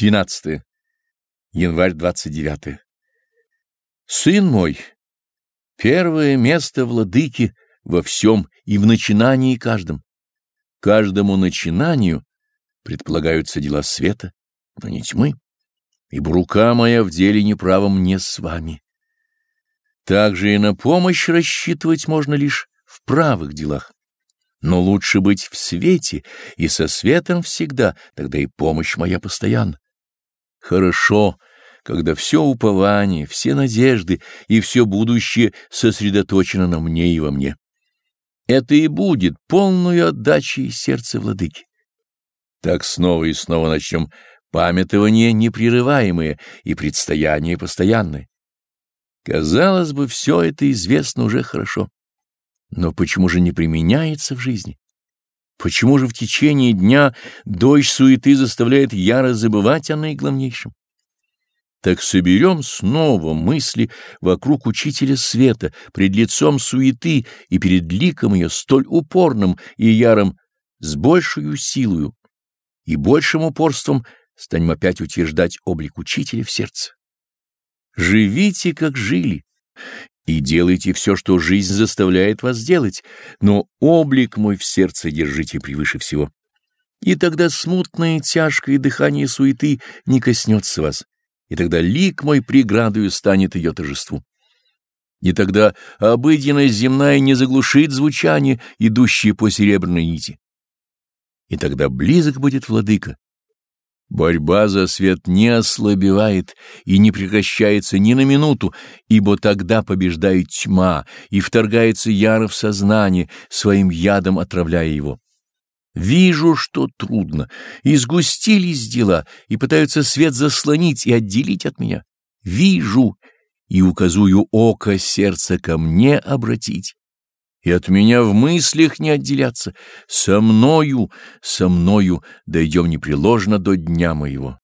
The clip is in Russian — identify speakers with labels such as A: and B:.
A: 12. Январь 29. Сын мой, первое место владыки во всем и в начинании каждом. Каждому начинанию предполагаются дела света, но не тьмы, ибо рука моя в деле неправом не с вами. Также и на помощь рассчитывать можно лишь в правых делах. Но лучше быть в свете и со светом всегда, тогда и помощь моя постоянна. Хорошо, когда все упование, все надежды и все будущее сосредоточено на мне и во мне. Это и будет полную отдачей сердца владыки. Так снова и снова начнем памятование непрерываемое и предстояние постоянное. Казалось бы, все это известно уже хорошо. Но почему же не применяется в жизни? Почему же в течение дня дождь суеты заставляет яро забывать о наиглавнейшем? Так соберем снова мысли вокруг Учителя Света, пред лицом суеты и перед ликом ее столь упорным и ярым, с большей силою и большим упорством станем опять утверждать облик Учителя в сердце. Живите, как жили, и делайте все, что жизнь заставляет вас делать, но облик мой в сердце держите превыше всего. И тогда смутное тяжкое дыхание суеты не коснется вас, и тогда лик мой преградою станет ее торжеству. И тогда обыденность земная не заглушит звучание, идущее по серебряной нити. И тогда близок будет владыка, Борьба за свет не ослабевает и не прекращается ни на минуту, ибо тогда побеждает тьма и вторгается яро в сознание, своим ядом отравляя его. Вижу, что трудно, и сгустились дела, и пытаются свет заслонить и отделить от меня. Вижу, и указую око сердца ко мне обратить и от меня в мыслях не отделяться. Со мною, со мною дойдем непреложно до дня моего.